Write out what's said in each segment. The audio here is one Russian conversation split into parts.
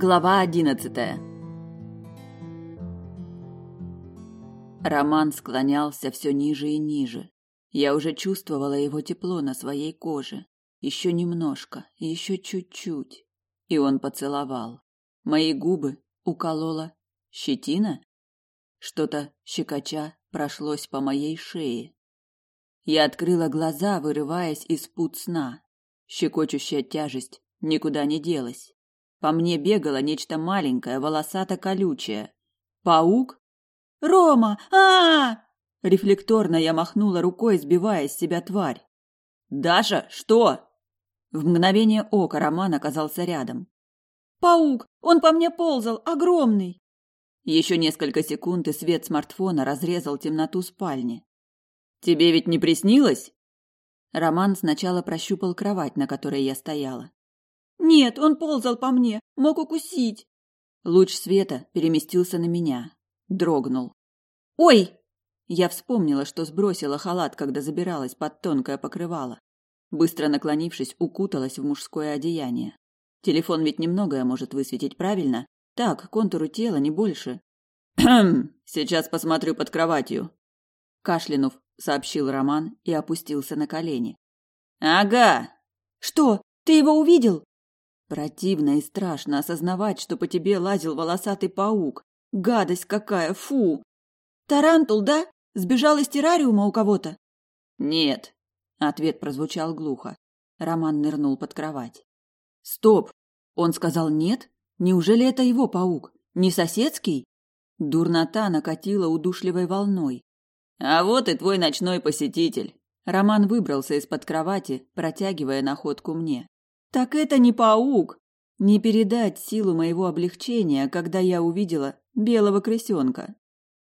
Глава одиннадцатая Роман склонялся все ниже и ниже. Я уже чувствовала его тепло на своей коже. Еще немножко, еще чуть-чуть. И он поцеловал. Мои губы уколола щетина. Что-то щекоча прошлось по моей шее. Я открыла глаза, вырываясь из пут сна. Щекочущая тяжесть никуда не делась. По мне бегало нечто маленькое, волосато-колючее. Паук? Рома! А! -а, а Рефлекторно я махнула рукой, сбивая с себя тварь. Даша, что? В мгновение ока Роман оказался рядом. Паук, он по мне ползал, огромный. Еще несколько секунд, и свет смартфона разрезал темноту спальни. Тебе ведь не приснилось? Роман сначала прощупал кровать, на которой я стояла. Нет, он ползал по мне, мог укусить. Луч света переместился на меня, дрогнул. Ой! Я вспомнила, что сбросила халат, когда забиралась под тонкое покрывало. Быстро наклонившись, укуталась в мужское одеяние. Телефон ведь немногое может высветить, правильно? Так, контуру тела, не больше. Сейчас посмотрю под кроватью. Кашлянув, сообщил Роман и опустился на колени. Ага. Что? Ты его увидел? Противно и страшно осознавать, что по тебе лазил волосатый паук. Гадость какая, фу! Тарантул, да? Сбежал из террариума у кого-то? Нет. Ответ прозвучал глухо. Роман нырнул под кровать. Стоп! Он сказал нет? Неужели это его паук? Не соседский? Дурнота накатила удушливой волной. А вот и твой ночной посетитель. Роман выбрался из-под кровати, протягивая находку мне. Так это не паук. Не передать силу моего облегчения, когда я увидела белого крысенка.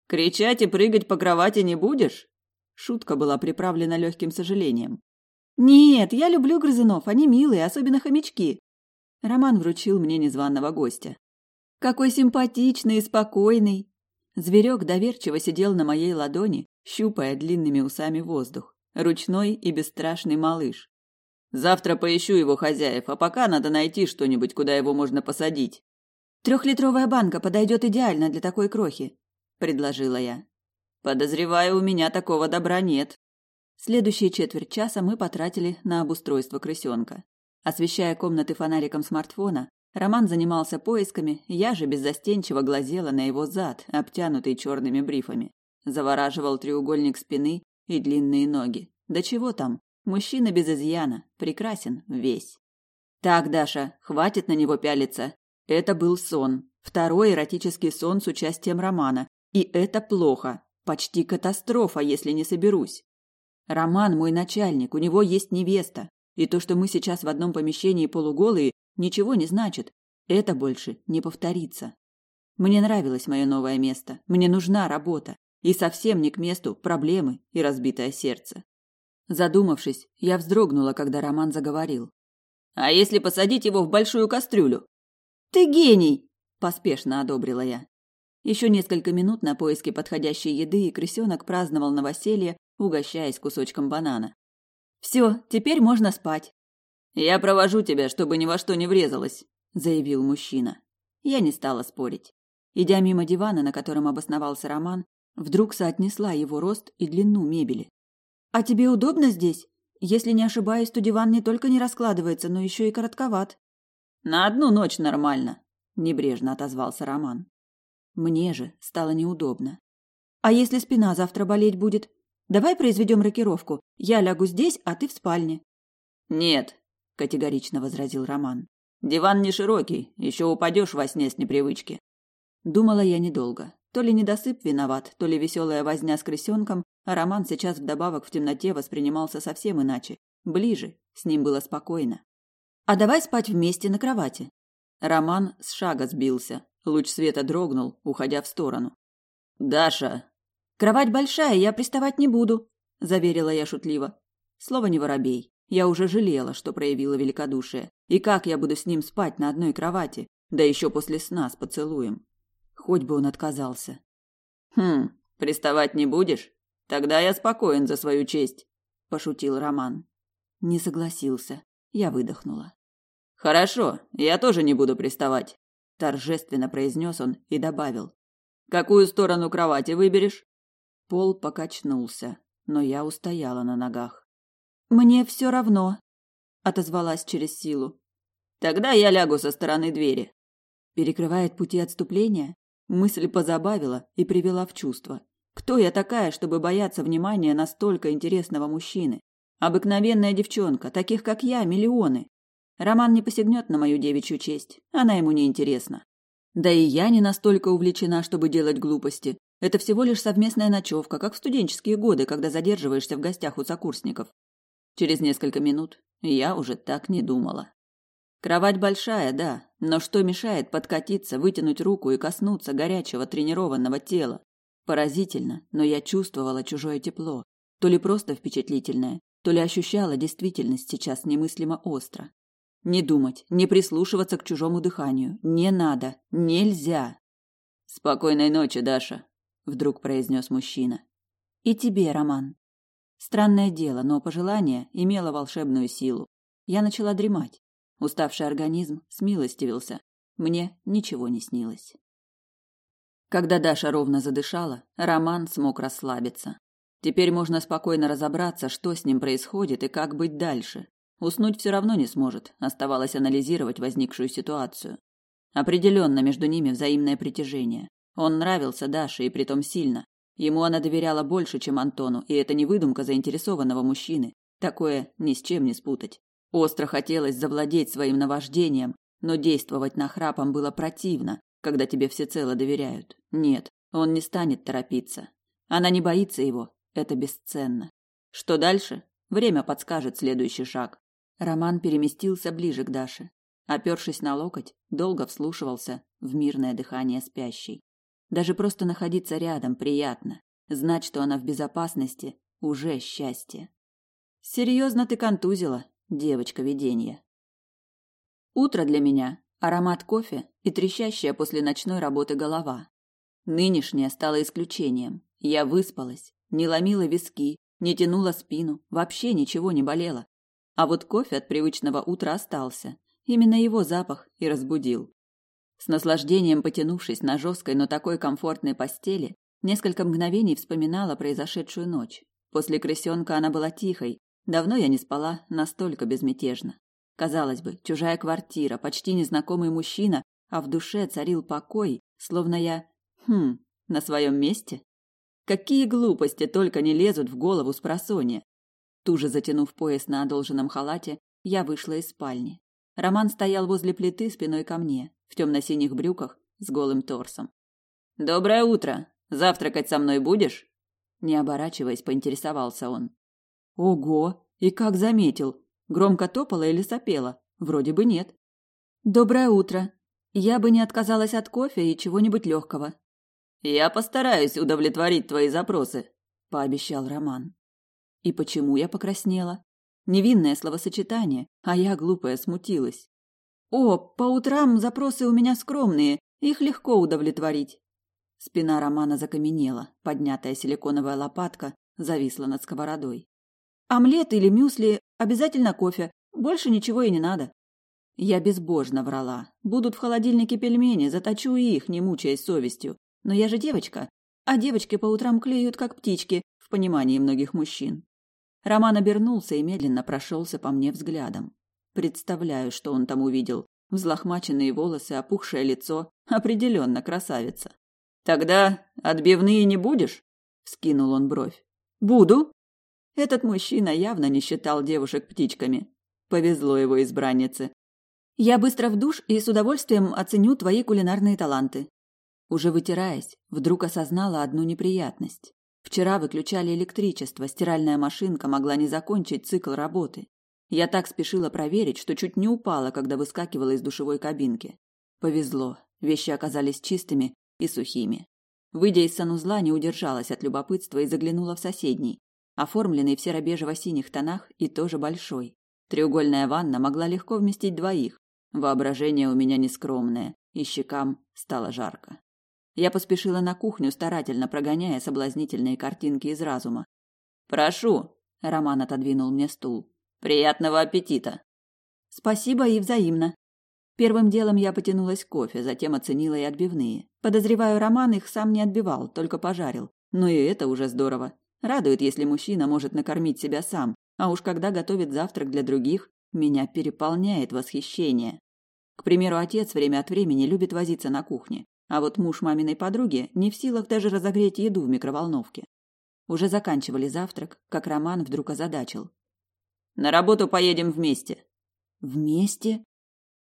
Кричать и прыгать по кровати не будешь? Шутка была приправлена легким сожалением. Нет, я люблю грызунов, они милые, особенно хомячки. Роман вручил мне незваного гостя. Какой симпатичный и спокойный. Зверек доверчиво сидел на моей ладони, щупая длинными усами воздух. Ручной и бесстрашный малыш. Завтра поищу его хозяев, а пока надо найти что-нибудь, куда его можно посадить. Трехлитровая банка подойдет идеально для такой крохи, предложила я. Подозреваю, у меня такого добра нет. Следующие четверть часа мы потратили на обустройство крысенка. Освещая комнаты фонариком смартфона, Роман занимался поисками, я же беззастенчиво глазела на его зад, обтянутый черными брифами. Завораживал треугольник спины и длинные ноги. Да чего там, Мужчина без изъяна, прекрасен весь. Так, Даша, хватит на него пялиться. Это был сон. Второй эротический сон с участием Романа. И это плохо. Почти катастрофа, если не соберусь. Роман мой начальник, у него есть невеста. И то, что мы сейчас в одном помещении полуголые, ничего не значит. Это больше не повторится. Мне нравилось мое новое место. Мне нужна работа. И совсем не к месту проблемы и разбитое сердце. Задумавшись, я вздрогнула, когда Роман заговорил. А если посадить его в большую кастрюлю? Ты гений, поспешно одобрила я. Еще несколько минут на поиски подходящей еды, и крысенок праздновал новоселье, угощаясь кусочком банана. Все, теперь можно спать. Я провожу тебя, чтобы ни во что не врезалась, заявил мужчина. Я не стала спорить. Идя мимо дивана, на котором обосновался Роман, вдруг соотнесла его рост и длину мебели. А тебе удобно здесь? Если не ошибаюсь, то диван не только не раскладывается, но еще и коротковат. На одну ночь нормально, небрежно отозвался Роман. Мне же стало неудобно. А если спина завтра болеть будет? Давай произведем рокировку. Я лягу здесь, а ты в спальне. Нет, категорично возразил Роман. Диван не широкий, еще упадешь во сне с непривычки. Думала я недолго. То ли недосып виноват, то ли веселая возня с крысенком, а Роман сейчас вдобавок в темноте воспринимался совсем иначе. Ближе, с ним было спокойно. «А давай спать вместе на кровати». Роман с шага сбился. Луч света дрогнул, уходя в сторону. «Даша!» «Кровать большая, я приставать не буду», – заверила я шутливо. Слово не воробей. Я уже жалела, что проявила великодушие. И как я буду с ним спать на одной кровати, да еще после сна с поцелуем? Хоть бы он отказался. «Хм, приставать не будешь?» Тогда я спокоен за свою честь, пошутил Роман. Не согласился. Я выдохнула. Хорошо, я тоже не буду приставать. торжественно произнес он и добавил: "Какую сторону кровати выберешь?" Пол покачнулся, но я устояла на ногах. Мне все равно, отозвалась через силу. Тогда я лягу со стороны двери. Перекрывает пути отступления? Мысль позабавила и привела в чувство. Кто я такая, чтобы бояться внимания настолько интересного мужчины? Обыкновенная девчонка, таких как я, миллионы. Роман не посягнет на мою девичью честь, она ему не интересна. Да и я не настолько увлечена, чтобы делать глупости. Это всего лишь совместная ночевка, как в студенческие годы, когда задерживаешься в гостях у сокурсников. Через несколько минут я уже так не думала. Кровать большая, да, но что мешает подкатиться, вытянуть руку и коснуться горячего тренированного тела? Поразительно, но я чувствовала чужое тепло, то ли просто впечатлительное, то ли ощущала действительность сейчас немыслимо остро. Не думать, не прислушиваться к чужому дыханию. Не надо, нельзя. Спокойной ночи, Даша, вдруг произнес мужчина. И тебе, Роман. Странное дело, но пожелание имело волшебную силу. Я начала дремать. Уставший организм смилостивился. Мне ничего не снилось. Когда Даша ровно задышала, Роман смог расслабиться. Теперь можно спокойно разобраться, что с ним происходит и как быть дальше. Уснуть все равно не сможет, оставалось анализировать возникшую ситуацию. Определенно между ними взаимное притяжение. Он нравился Даше и притом сильно. Ему она доверяла больше, чем Антону, и это не выдумка заинтересованного мужчины. Такое ни с чем не спутать. Остро хотелось завладеть своим наваждением, но действовать нахрапом было противно, когда тебе всецело доверяют. Нет, он не станет торопиться. Она не боится его, это бесценно. Что дальше? Время подскажет следующий шаг. Роман переместился ближе к Даше. Опершись на локоть, долго вслушивался в мирное дыхание спящей. Даже просто находиться рядом приятно. Знать, что она в безопасности, уже счастье. Серьезно ты контузила, девочка видения. Утро для меня аромат кофе и трещащая после ночной работы голова. Нынешнее стало исключением. Я выспалась, не ломила виски, не тянула спину, вообще ничего не болело. А вот кофе от привычного утра остался. Именно его запах и разбудил. С наслаждением потянувшись на жесткой, но такой комфортной постели, несколько мгновений вспоминала произошедшую ночь. После крысенка она была тихой. Давно я не спала настолько безмятежно. Казалось бы, чужая квартира, почти незнакомый мужчина, а в душе царил покой, словно я, хм, на своем месте. Какие глупости только не лезут в голову с просонья. Туже затянув пояс на одолженном халате, я вышла из спальни. Роман стоял возле плиты спиной ко мне, в темно-синих брюках с голым торсом. «Доброе утро! Завтракать со мной будешь?» Не оборачиваясь, поинтересовался он. «Ого! И как заметил! Громко топала или сопела? Вроде бы нет. Доброе утро. Я бы не отказалась от кофе и чего-нибудь легкого. Я постараюсь удовлетворить твои запросы, пообещал Роман. И почему я покраснела? Невинное словосочетание, а я глупая смутилась. О, по утрам запросы у меня скромные, их легко удовлетворить. Спина Романа закаменела, поднятая силиконовая лопатка зависла над сковородой. Омлет или мюсли, обязательно кофе, больше ничего и не надо. Я безбожно врала. Будут в холодильнике пельмени, заточу их, не мучаясь совестью. Но я же девочка, а девочки по утрам клеют, как птички, в понимании многих мужчин. Роман обернулся и медленно прошелся по мне взглядом. Представляю, что он там увидел. Взлохмаченные волосы, опухшее лицо. Определенно красавица. «Тогда отбивные не будешь?» – вскинул он бровь. «Буду», этот мужчина явно не считал девушек птичками. Повезло его избраннице. Я быстро в душ и с удовольствием оценю твои кулинарные таланты. Уже вытираясь, вдруг осознала одну неприятность. Вчера выключали электричество, стиральная машинка могла не закончить цикл работы. Я так спешила проверить, что чуть не упала, когда выскакивала из душевой кабинки. Повезло, вещи оказались чистыми и сухими. Выйдя из санузла, не удержалась от любопытства и заглянула в соседний оформленный в серо-бежево-синих тонах и тоже большой. Треугольная ванна могла легко вместить двоих. Воображение у меня нескромное, и щекам стало жарко. Я поспешила на кухню, старательно прогоняя соблазнительные картинки из разума. «Прошу!» – Роман отодвинул мне стул. «Приятного аппетита!» «Спасибо и взаимно!» Первым делом я потянулась к кофе, затем оценила и отбивные. Подозреваю, Роман их сам не отбивал, только пожарил. Но и это уже здорово. Радует, если мужчина может накормить себя сам, а уж когда готовит завтрак для других, меня переполняет восхищение. К примеру, отец время от времени любит возиться на кухне, а вот муж маминой подруги не в силах даже разогреть еду в микроволновке. Уже заканчивали завтрак, как Роман вдруг озадачил. «На работу поедем вместе». «Вместе?»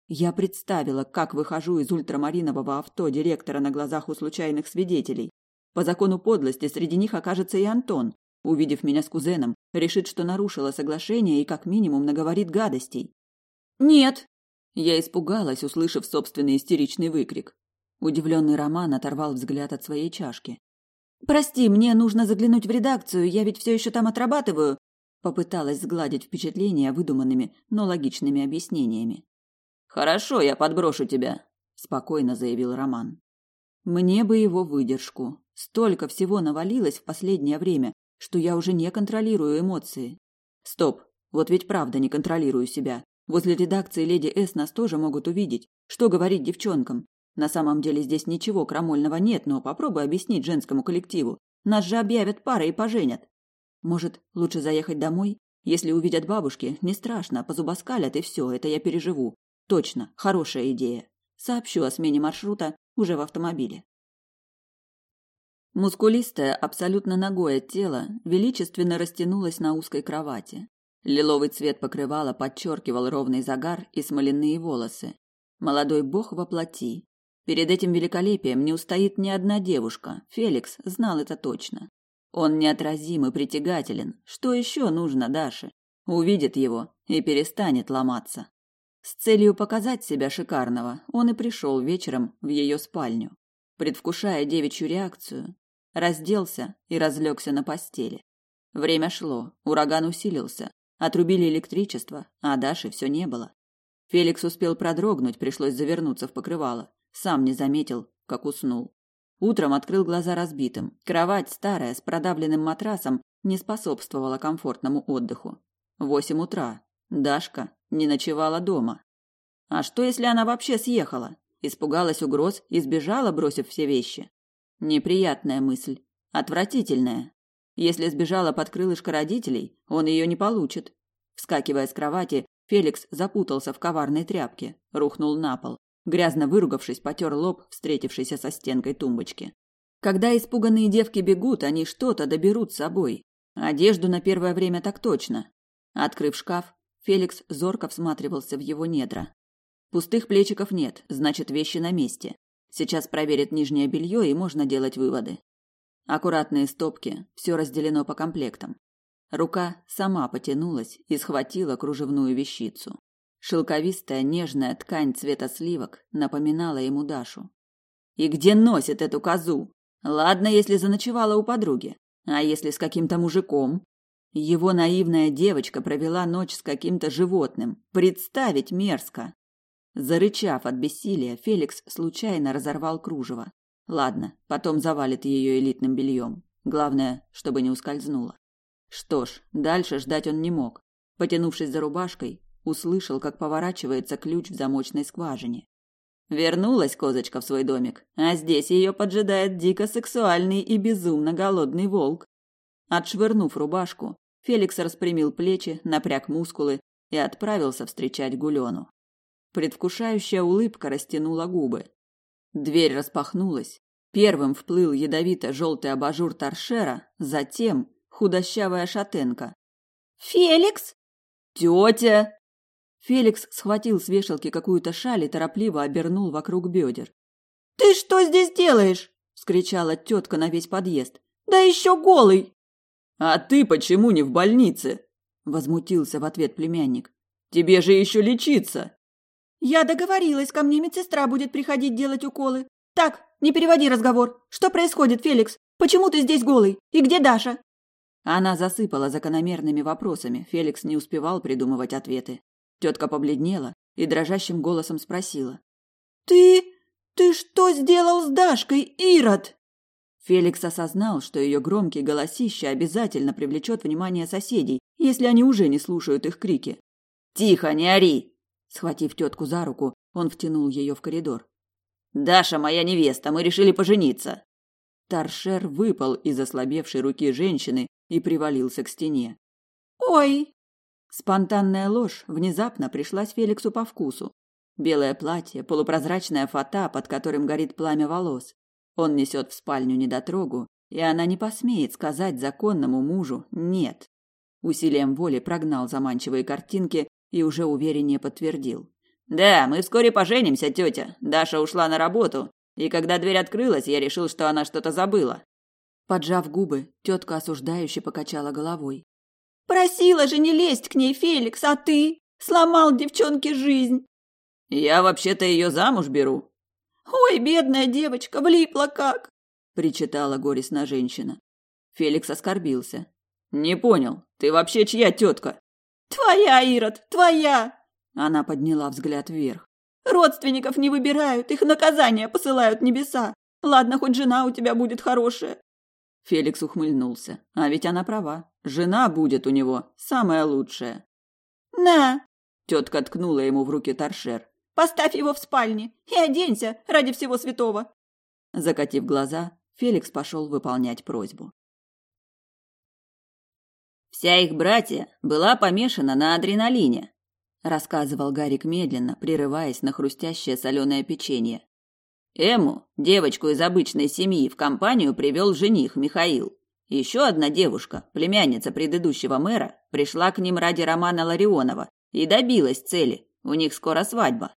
Я представила, как выхожу из ультрамаринового авто директора на глазах у случайных свидетелей. По закону подлости среди них окажется и Антон. Увидев меня с кузеном, решит, что нарушила соглашение и как минимум наговорит гадостей. «Нет!» Я испугалась, услышав собственный истеричный выкрик. Удивленный Роман оторвал взгляд от своей чашки. «Прости, мне нужно заглянуть в редакцию, я ведь все еще там отрабатываю», попыталась сгладить впечатление выдуманными, но логичными объяснениями. Хорошо, я подброшу тебя, спокойно заявил Роман. Мне бы его выдержку. Столько всего навалилось в последнее время, что я уже не контролирую эмоции. Стоп, вот ведь правда не контролирую себя. Возле редакции леди С нас тоже могут увидеть. Что говорить девчонкам? На самом деле здесь ничего крамольного нет, но попробуй объяснить женскому коллективу. Нас же объявят парой и поженят. Может, лучше заехать домой? Если увидят бабушки, не страшно, позубоскалят и все, это я переживу. Точно, хорошая идея. Сообщу о смене маршрута уже в автомобиле. Мускулистое, абсолютно нагое тело величественно растянулось на узкой кровати. Лиловый цвет покрывала подчеркивал ровный загар и смоляные волосы. Молодой бог во плоти. Перед этим великолепием не устоит ни одна девушка. Феликс знал это точно. Он неотразим и притягателен. Что еще нужно Даше? Увидит его и перестанет ломаться. С целью показать себя шикарного, он и пришел вечером в ее спальню. Предвкушая девичью реакцию, разделся и разлегся на постели. Время шло, ураган усилился, отрубили электричество, а Даши все не было. Феликс успел продрогнуть, пришлось завернуться в покрывало. Сам не заметил, как уснул. Утром открыл глаза разбитым. Кровать старая, с продавленным матрасом, не способствовала комфортному отдыху. Восемь утра. Дашка не ночевала дома. А что, если она вообще съехала? Испугалась угроз и сбежала, бросив все вещи? Неприятная мысль. Отвратительная. Если сбежала под крылышко родителей, он ее не получит. Вскакивая с кровати, Феликс запутался в коварной тряпке, рухнул на пол. Грязно выругавшись, потер лоб, встретившийся со стенкой тумбочки. Когда испуганные девки бегут, они что-то доберут с собой. Одежду на первое время так точно. Открыв шкаф, Феликс зорко всматривался в его недра. Пустых плечиков нет, значит, вещи на месте. Сейчас проверят нижнее белье и можно делать выводы. Аккуратные стопки, все разделено по комплектам. Рука сама потянулась и схватила кружевную вещицу. Шелковистая нежная ткань цвета сливок напоминала ему Дашу. И где носит эту козу? Ладно, если заночевала у подруги, а если с каким-то мужиком? Его наивная девочка провела ночь с каким-то животным. Представить мерзко. Зарычав от бессилия, Феликс случайно разорвал кружево. Ладно, потом завалит ее элитным бельем. Главное, чтобы не ускользнуло. Что ж, дальше ждать он не мог. Потянувшись за рубашкой, услышал, как поворачивается ключ в замочной скважине. Вернулась козочка в свой домик, а здесь ее поджидает дико сексуальный и безумно голодный волк. Отшвырнув рубашку, Феликс распрямил плечи, напряг мускулы и отправился встречать Гулену. Предвкушающая улыбка растянула губы. Дверь распахнулась. Первым вплыл ядовито-желтый абажур торшера, затем худощавая шатенка. «Феликс!» «Тетя!» Феликс схватил с вешалки какую-то шаль и торопливо обернул вокруг бедер. «Ты что здесь делаешь?» – вскричала тетка на весь подъезд. «Да еще голый!» А ты почему не в больнице? возмутился в ответ племянник. Тебе же еще лечиться. Я договорилась, ко мне медсестра будет приходить делать уколы. Так, не переводи разговор. Что происходит, Феликс? Почему ты здесь голый? И где Даша? Она засыпала закономерными вопросами. Феликс не успевал придумывать ответы. Тетка побледнела и дрожащим голосом спросила: "Ты, ты что сделал с Дашкой, Ирод?" Феликс осознал, что ее громкий голосище обязательно привлечет внимание соседей, если они уже не слушают их крики. «Тихо, не ори!» Схватив тетку за руку, Он втянул ее в коридор. Даша моя невеста, мы решили пожениться. Торшер выпал из ослабевшей руки женщины и привалился к стене. Ой! Спонтанная ложь внезапно пришлась Феликсу по вкусу. Белое платье, полупрозрачная фата, под которым горит пламя волос. Он несет в спальню недотрогу, и она не посмеет сказать законному мужу «нет». Усилием воли прогнал заманчивые картинки и уже увереннее подтвердил. «Да, мы вскоре поженимся, тетя. Даша ушла на работу, и когда дверь открылась, я решил, что она что-то забыла». Поджав губы, тетка осуждающе покачала головой. «Просила же не лезть к ней, Феликс, а ты? Сломал девчонке жизнь!» «Я вообще-то ее замуж беру». «Ой, бедная девочка, влипла как!» – причитала горестно женщина. Феликс оскорбился. «Не понял, ты вообще чья тетка?» «Твоя, Ирод, твоя!» Она подняла взгляд вверх. Родственников не выбирают, их наказание посылают небеса. Ладно, хоть жена у тебя будет хорошая. Феликс ухмыльнулся. А ведь она права. Жена будет у него самая лучшая. На! Тетка ткнула ему в руки торшер. Поставь его в спальне и оденься ради всего святого. Закатив глаза, Феликс пошел выполнять просьбу. Вся их братья была помешана на адреналине, рассказывал Гарик медленно, прерываясь на хрустящее соленое печенье. Эму, девочку из обычной семьи, в компанию привел жених Михаил. Еще одна девушка, племянница предыдущего мэра, пришла к ним ради романа Ларионова и добилась цели. У них скоро свадьба.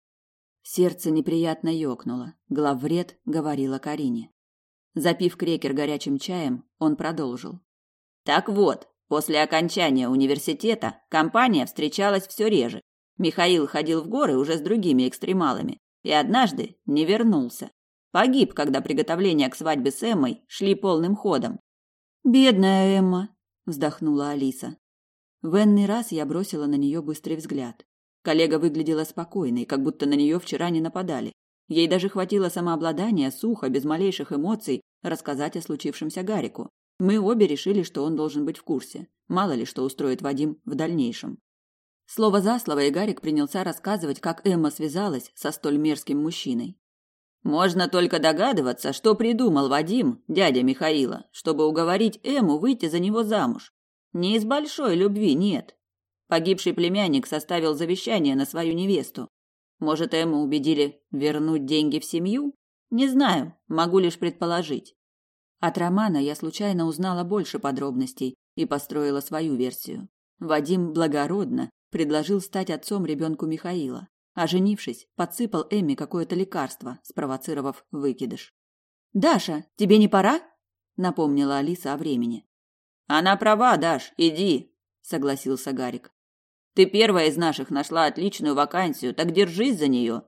Сердце неприятно ёкнуло. Главред говорила Карине. Запив крекер горячим чаем, он продолжил. Так вот, после окончания университета компания встречалась все реже. Михаил ходил в горы уже с другими экстремалами и однажды не вернулся. Погиб, когда приготовления к свадьбе с Эммой шли полным ходом. Бедная Эмма, вздохнула Алиса. В энный раз я бросила на нее быстрый взгляд. Коллега выглядела спокойной, как будто на нее вчера не нападали. Ей даже хватило самообладания сухо, без малейших эмоций, рассказать о случившемся Гарику. Мы обе решили, что он должен быть в курсе. Мало ли что устроит Вадим в дальнейшем. Слово за слово, и Гарик принялся рассказывать, как Эмма связалась со столь мерзким мужчиной. Можно только догадываться, что придумал Вадим, дядя Михаила, чтобы уговорить Эму выйти за него замуж. Не из большой любви, нет. Погибший племянник составил завещание на свою невесту. Может, Эму убедили вернуть деньги в семью? Не знаю, могу лишь предположить. От Романа я случайно узнала больше подробностей и построила свою версию. Вадим благородно предложил стать отцом ребенку Михаила, а женившись, подсыпал Эмме какое-то лекарство, спровоцировав выкидыш. «Даша, тебе не пора?» – напомнила Алиса о времени. «Она права, Даш, иди», – согласился Гарик. «Ты первая из наших нашла отличную вакансию, так держись за нее».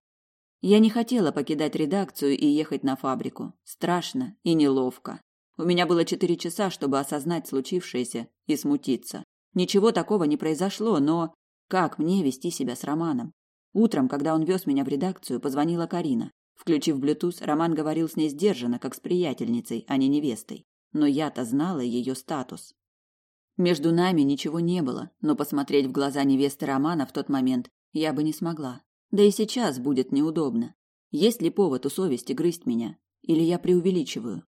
Я не хотела покидать редакцию и ехать на фабрику. Страшно и неловко. У меня было четыре часа, чтобы осознать случившееся и смутиться. Ничего такого не произошло, но как мне вести себя с Романом? Утром, когда он вез меня в редакцию, позвонила Карина. Включив Bluetooth, Роман говорил с ней сдержанно, как с приятельницей, а не невестой. Но я-то знала ее статус. Между нами ничего не было, но посмотреть в глаза невесты Романа в тот момент я бы не смогла. Да и сейчас будет неудобно. Есть ли повод у совести грызть меня? Или я преувеличиваю?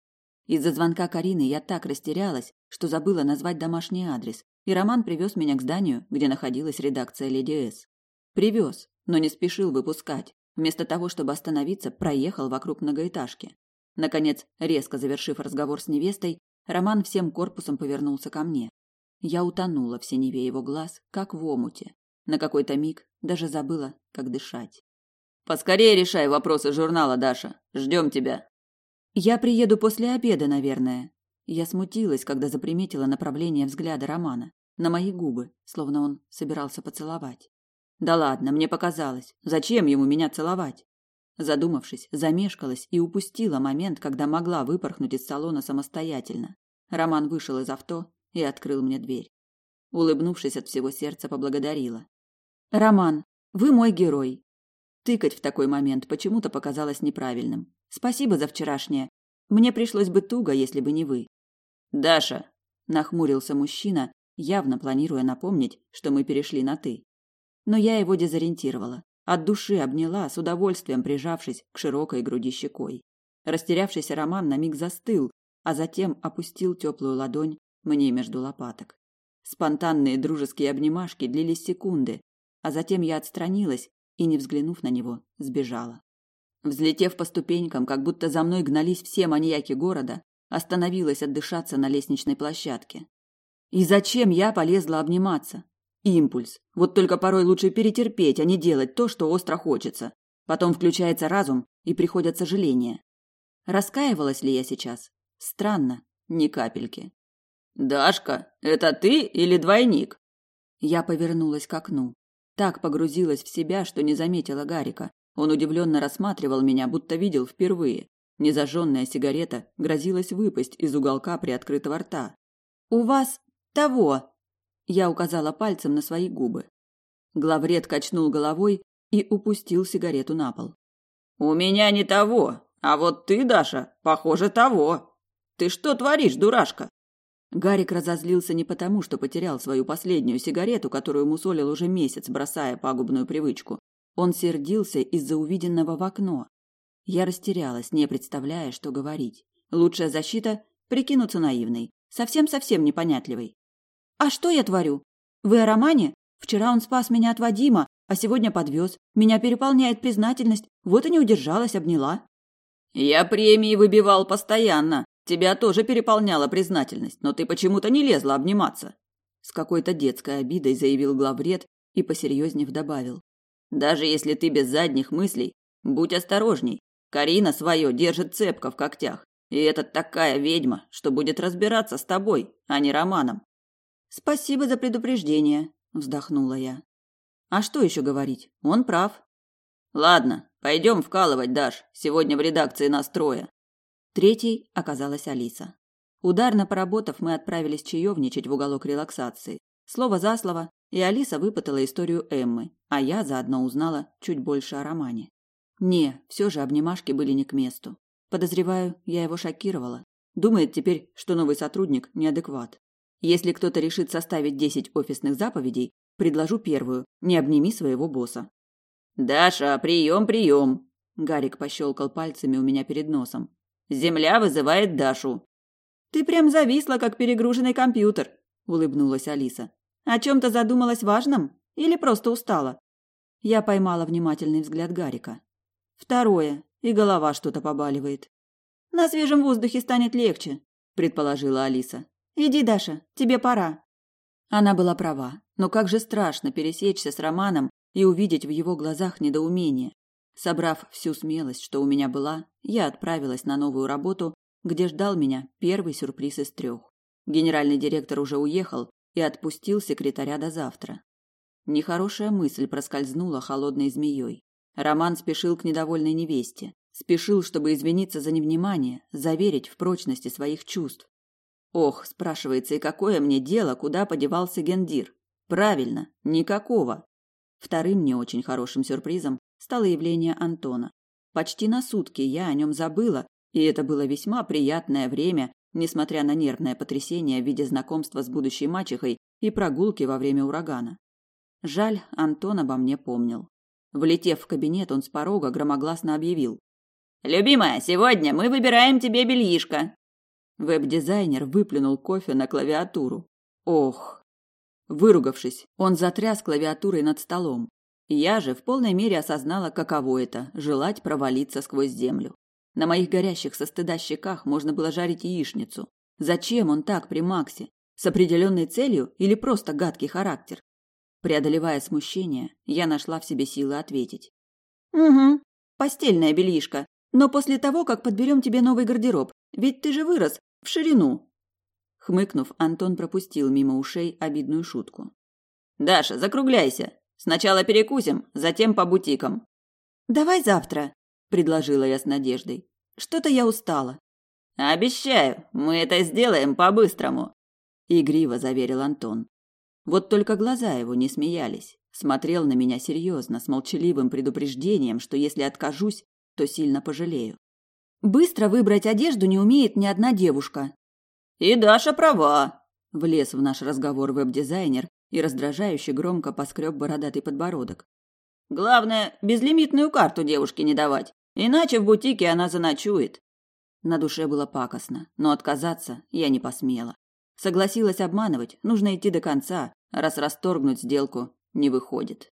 Из-за звонка Карины я так растерялась, что забыла назвать домашний адрес, и Роман привез меня к зданию, где находилась редакция Леди С. Привез, но не спешил выпускать. Вместо того, чтобы остановиться, проехал вокруг многоэтажки. Наконец, резко завершив разговор с невестой, Роман всем корпусом повернулся ко мне. Я утонула в синеве его глаз, как в омуте. На какой-то миг даже забыла, как дышать. «Поскорее решай вопросы журнала, Даша. Ждем тебя». «Я приеду после обеда, наверное». Я смутилась, когда заприметила направление взгляда Романа на мои губы, словно он собирался поцеловать. Да ладно, мне показалось. Зачем ему меня целовать? Задумавшись, замешкалась и упустила момент, когда могла выпорхнуть из салона самостоятельно. Роман вышел из авто и открыл мне дверь. Улыбнувшись от всего сердца, поблагодарила. «Роман, вы мой герой». Тыкать в такой момент почему-то показалось неправильным. Спасибо за вчерашнее. Мне пришлось бы туго, если бы не вы. «Даша!» – нахмурился мужчина явно планируя напомнить, что мы перешли на «ты». Но я его дезориентировала. от души обняла, с удовольствием прижавшись к широкой груди щекой. Растерявшийся Роман на миг застыл, а затем опустил теплую ладонь мне между лопаток. Спонтанные дружеские обнимашки длились секунды, а затем я отстранилась и, не взглянув на него, сбежала. Взлетев по ступенькам, как будто за мной гнались все маньяки города, остановилась отдышаться на лестничной площадке. И зачем я полезла обниматься? Импульс. Вот только порой лучше перетерпеть, а не делать то, что остро хочется. Потом включается разум, и приходят сожаления. Раскаивалась ли я сейчас? Странно, ни капельки. «Дашка, это ты или двойник?» Я повернулась к окну. Так погрузилась в себя, что не заметила Гарика. Он удивленно рассматривал меня, будто видел впервые. Незажженная сигарета грозилась выпасть из уголка приоткрытого рта. «У вас того!» Я указала пальцем на свои губы. Главред качнул головой и упустил сигарету на пол. «У меня не того, а вот ты, Даша, похоже, того. Ты что творишь, дурашка?» Гарик разозлился не потому, что потерял свою последнюю сигарету, которую мусолил уже месяц, бросая пагубную привычку. Он сердился из-за увиденного в окно. Я растерялась, не представляя, что говорить. Лучшая защита – прикинуться наивной, совсем-совсем непонятливой. «А что я творю? Вы о Романе? Вчера он спас меня от Вадима, а сегодня подвез. Меня переполняет признательность, вот и не удержалась, обняла». «Я премии выбивал постоянно», Тебя тоже переполняла признательность, но ты почему-то не лезла обниматься. С какой-то детской обидой заявил главред и посерьезнее добавил. Даже если ты без задних мыслей, будь осторожней. Карина свое держит цепко в когтях. И это такая ведьма, что будет разбираться с тобой, а не Романом. Спасибо за предупреждение, вздохнула я. А что еще говорить? Он прав. Ладно, пойдем вкалывать, Даш. Сегодня в редакции нас трое. Третьей оказалась Алиса. Ударно поработав, мы отправились чаевничать в уголок релаксации. Слово за слово, и Алиса выпытала историю Эммы, а я заодно узнала чуть больше о романе. Не, все же обнимашки были не к месту. Подозреваю, я его шокировала. Думает теперь, что новый сотрудник неадекват. Если кто-то решит составить десять офисных заповедей, предложу первую – не обними своего босса. «Даша, прием, прием!» Гарик пощелкал пальцами у меня перед носом. Земля вызывает Дашу. Ты прям зависла, как перегруженный компьютер, улыбнулась Алиса. О чем-то задумалась важном или просто устала? Я поймала внимательный взгляд Гарика. Второе, и голова что-то побаливает. На свежем воздухе станет легче, предположила Алиса. Иди, Даша, тебе пора. Она была права, но как же страшно пересечься с Романом и увидеть в его глазах недоумение. Собрав всю смелость, что у меня была, я отправилась на новую работу, где ждал меня первый сюрприз из трех. Генеральный директор уже уехал и отпустил секретаря до завтра. Нехорошая мысль проскользнула холодной змеей. Роман спешил к недовольной невесте, спешил, чтобы извиниться за невнимание, заверить в прочности своих чувств. Ох, спрашивается, и какое мне дело, куда подевался Гендир? Правильно, никакого. Вторым не очень хорошим сюрпризом стало явление Антона. Почти на сутки я о нем забыла, и это было весьма приятное время, несмотря на нервное потрясение в виде знакомства с будущей мачехой и прогулки во время урагана. Жаль, Антон обо мне помнил. Влетев в кабинет, он с порога громогласно объявил. «Любимая, сегодня мы выбираем тебе бельишко!» Веб-дизайнер выплюнул кофе на клавиатуру. Ох! Выругавшись, он затряс клавиатурой над столом. Я же в полной мере осознала, каково это – желать провалиться сквозь землю. На моих горящих со стыда щеках можно было жарить яичницу. Зачем он так при Максе? С определенной целью или просто гадкий характер? Преодолевая смущение, я нашла в себе силы ответить. «Угу, постельное бельишко. Но после того, как подберем тебе новый гардероб, ведь ты же вырос в ширину». Хмыкнув, Антон пропустил мимо ушей обидную шутку. «Даша, закругляйся. Сначала перекусим, затем по бутикам. Давай завтра, предложила я с надеждой. Что-то я устала. Обещаю, мы это сделаем по-быстрому, игриво заверил Антон. Вот только глаза его не смеялись. Смотрел на меня серьезно, с молчаливым предупреждением, что если откажусь, то сильно пожалею. Быстро выбрать одежду не умеет ни одна девушка. И Даша права, влез в наш разговор веб-дизайнер и раздражающе громко поскреб бородатый подбородок. Главное, безлимитную карту девушке не давать, иначе в бутике она заночует. На душе было пакостно, но отказаться я не посмела. Согласилась обманывать, нужно идти до конца, раз расторгнуть сделку не выходит.